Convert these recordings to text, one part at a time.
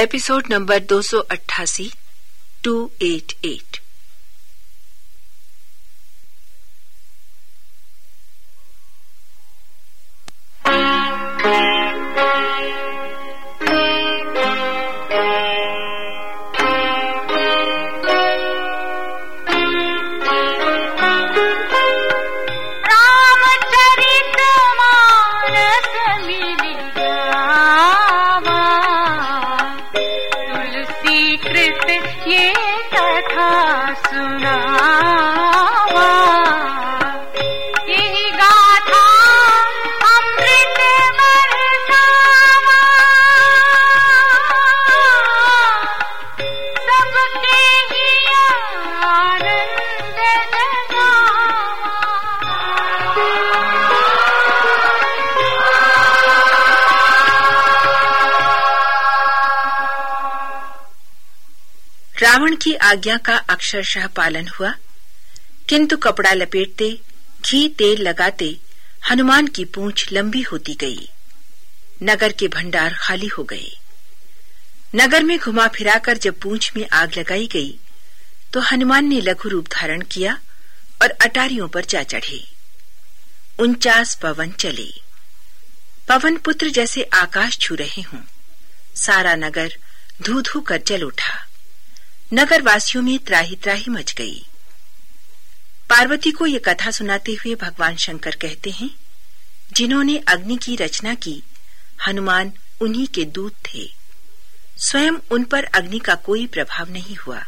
Episode number दो सौ अट्ठासी टू एट एट। रावण की आज्ञा का अक्षरशः पालन हुआ। किंतु कपड़ा लपेटते, घी तेल लगाते, हनुमान की पूंछ लंबी होती गई। नगर के भंडार खाली हो गए। नगर में घुमा फिराकर जब पूंछ में आग लगाई गई तो हनुमान ने लघु रूप धारण किया और अटारियों पर जा चढ़े। उनचास पवन चले। पवन पुत्र जैसे आकाश छू रहे हों। सारा नगर धू धू कर जल उठा। नगर वासियों में त्राही त्राही मच गई। पार्वती को ये कथा सुनाते हुए भगवान शंकर कहते हैं, जिन्होंने अग्नि की रचना की, हनुमान उन्हीं के दूत थे। स्वयं उन पर अग्नि का कोई प्रभाव नहीं हुआ।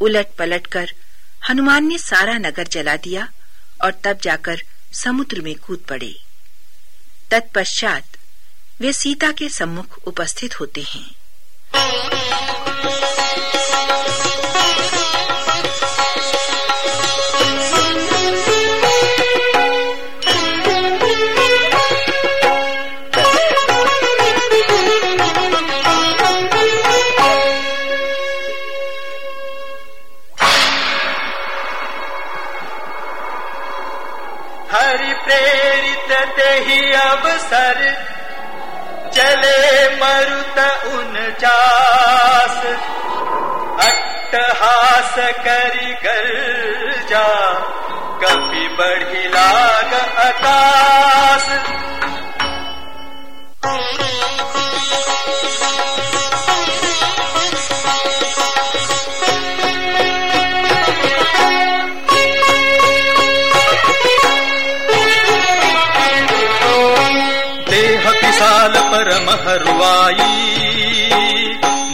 उलट पलट कर हनुमान ने सारा नगर जला दिया और तब जाकर समुद्र में कूद पड़े। तत्पश्चात वे सीता के सम्मुख उपस्थित होते हैं। प्रेरित ही अवसर चले मरुत उन जास अट्टहास करी जा कभी बढ़ी लाग आकाश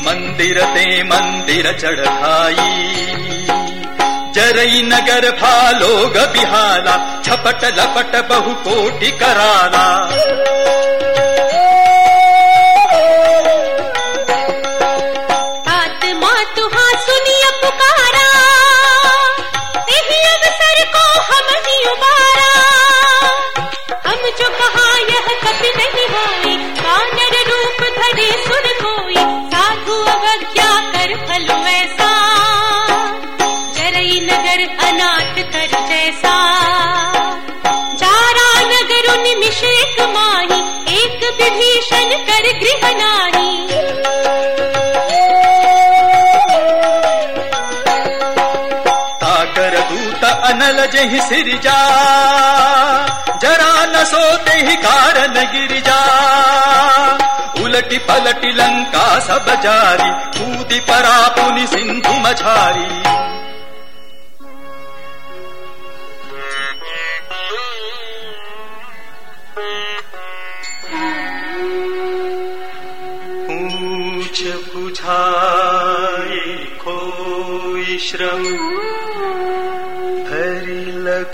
मंदिर ते मंदिर चढ़ाई जरई नगर भालोग बिहाला छपट लपट बहु कोटि कराला अनल जहि सिरजा। जरा न सोते ही कारण गिरिजा। उलटी पलटी लंका सब जारी कूदी परा पुनि सिंधु मझारी।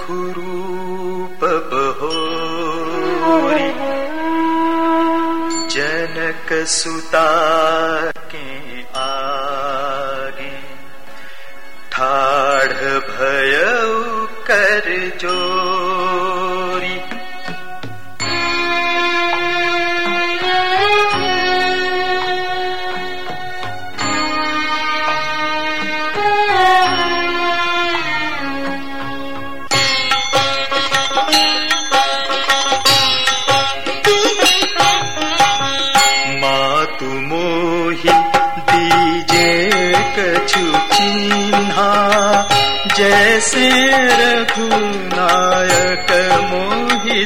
हरि हो जनक सुता के आगे ठाढ़ भय कर जोरी चिन्हा जैसे रघुनायक मोहि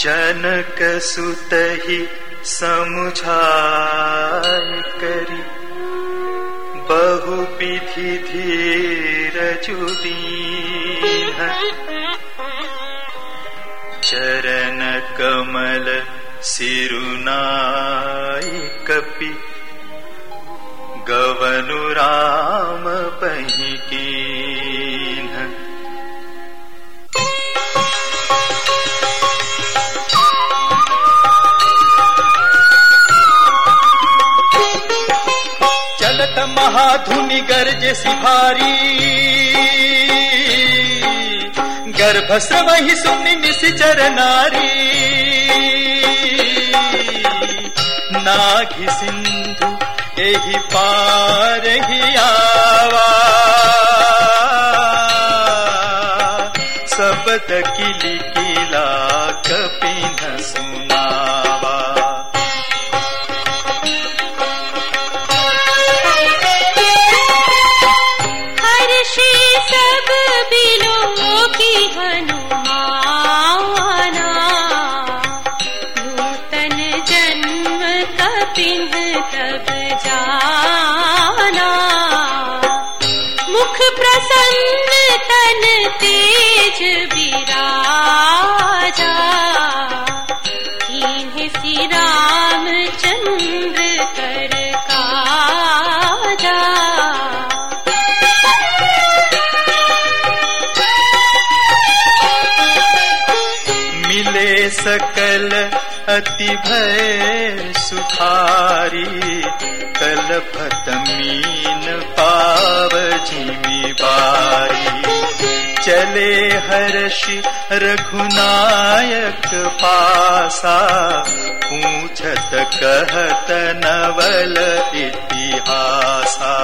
जनक सुत ही समुझाय करी। बहु विधि धीर जुदीन चरण कमल सिरुनाय कपि गवनु राम पही कीन्ह चलत महाधुनि गर्ज सिभारी गर्भ वही सुनि निशिचर नारी नाघि सिंधु एहि पार ही आवा। सबद किली कपिन तब जाना। मुख प्रसन्न, तन तेज विराजा। इन्हें श्री रामचंद्र कर काजा। मिले सकल अति भय सुखारी कलपत मीन पाव बारी चले हर्षि रघुनायक पासा पूछत कहत नवल इतिहासा